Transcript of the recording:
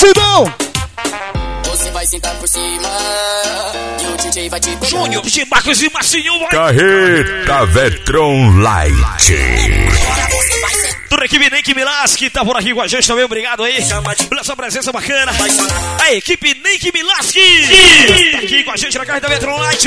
batidão! Você vai sentar por cima e o DJ vai te pegar. Júnior, de Marcos e Marcinho, vai. Carreta Vetron Light. Toda a equipe Neik Milaski tá por aqui com a gente também, obrigado aí pela sua presença bacana. A equipe Neik Milaski tá aqui com a gente na Carreta Vetron Light.